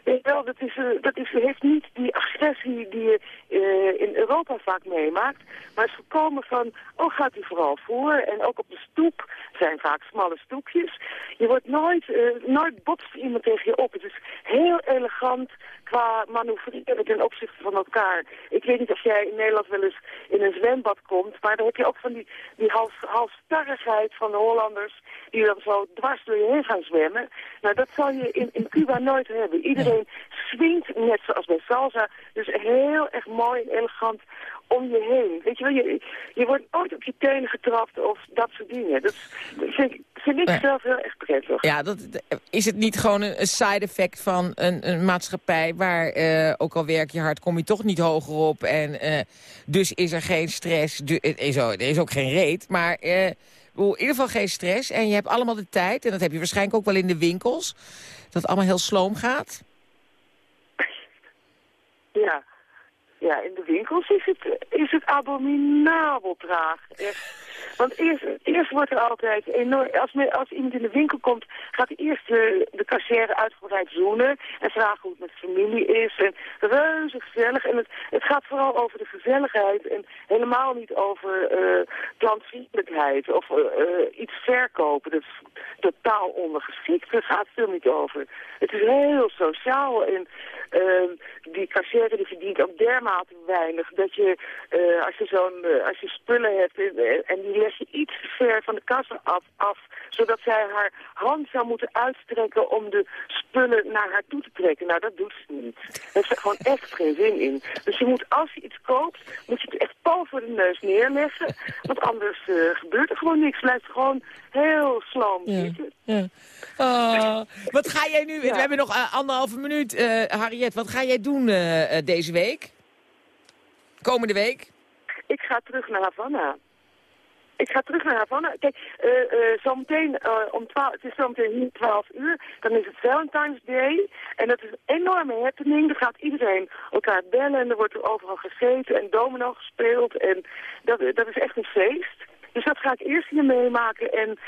weet je wel, dat, is, eh, dat is, heeft niet die agressie die je eh, in Europa vaak meemaakt. Maar is voorkomen van, oh gaat u vooral voor. En ook op de stoep zijn vaak smalle stoepjes. Je wordt nooit, eh, nooit botst iemand tegen je op. Het is heel elegant qua manoeuvreren ten opzichte van elkaar. Ik weet niet of jij in Nederland wel eens in een zwembad komt, maar dan heb je ook van die, die half, halfstarrigheid van de Hollanders die dan zo dwars door je heen gaan zwemmen. Nou, dat zal je in, in Cuba nooit hebben. Iedereen swingt net zoals bij salsa, dus heel erg mooi en elegant om je heen. Weet je wel, je, je wordt nooit op je tenen getrapt of dat soort dingen. Dat, vind, ik- vind ik zelf heel erg prettig. Ja, dat, is het niet gewoon een, side effect van een, een maatschappij... waar, eh, ook al werk je hard, kom je toch niet hoger op... en eh, dus is er geen stress, du- is ook, er is ook geen reet... maar bedoel, in ieder geval geen stress en je hebt allemaal de tijd... en dat heb je waarschijnlijk ook wel in de winkels... dat het allemaal heel sloom gaat. Ja. Ja, in de winkels is het, is het abominabel traag. Echt. Want eerst, eerst wordt er altijd enorm... Als, als iemand in de winkel komt, gaat eerst de, de uitgebreid zoenen... en vragen hoe het met de familie is. En reuze gezellig. En het, het gaat vooral over de gezelligheid... en helemaal niet over eh klantvriendelijkheid of eh, eh, iets verkopen. Dat is totaal ondergeschikt. Daar gaat het veel niet over. Het is heel sociaal en eh, die kassière die verdient ook dermate weinig dat je als je zo'n als je spullen hebt en, en die leg je iets ver van de kassa af, af zodat zij haar hand zou moeten uitstrekken om de spullen naar haar toe te trekken. Nou, dat doet ze niet. Daar heeft ze gewoon echt geen zin in. Dus je moet, als je iets koopt, moet je het echt pal voor de neus neerleggen. Want anders eh, gebeurt er gewoon niks. Blijft gewoon heel sloom zitten. Ja. Oh, wat ga jij nu... We hebben nog eh, anderhalve minuut, eh Harriet. Wat ga jij doen deze week? Komende week? Ik ga terug naar Havana. Ik ga terug naar Havana. Kijk, eh eh zometeen eh, om 12, het is zometeen hier 12 uur, dan is het Valentine's Day. En dat is een enorme happening. Dan gaat iedereen elkaar bellen en er wordt er overal gegeten en domino gespeeld. En dat, dat is echt een feest. Dus dat ga ik eerst hier meemaken en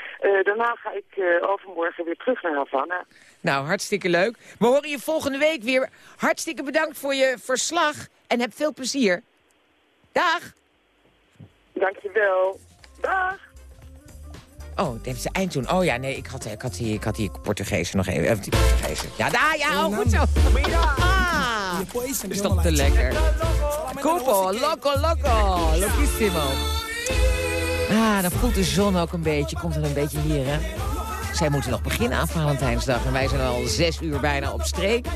daarna ga ik overmorgen weer terug naar Havana. Nou, hartstikke leuk. We horen je volgende week weer. Hartstikke bedankt voor je verslag en heb veel plezier. Dag. Dankjewel. Dag. Oh, dit is de eindtoon. Oh ja, nee, ik had, ik had, die, ik had die Portugeese nog even. Even die Portugeese. Ja, daar, ja, oh, goed zo. Ah, is toch te lekker. Copo, loco, loco. Loquissimo. Ah, dan voelt de zon ook een beetje. Komt er een beetje hier, hè. Zij moeten nog beginnen aan Valentijnsdag. En wij zijn al zes uur bijna op streek.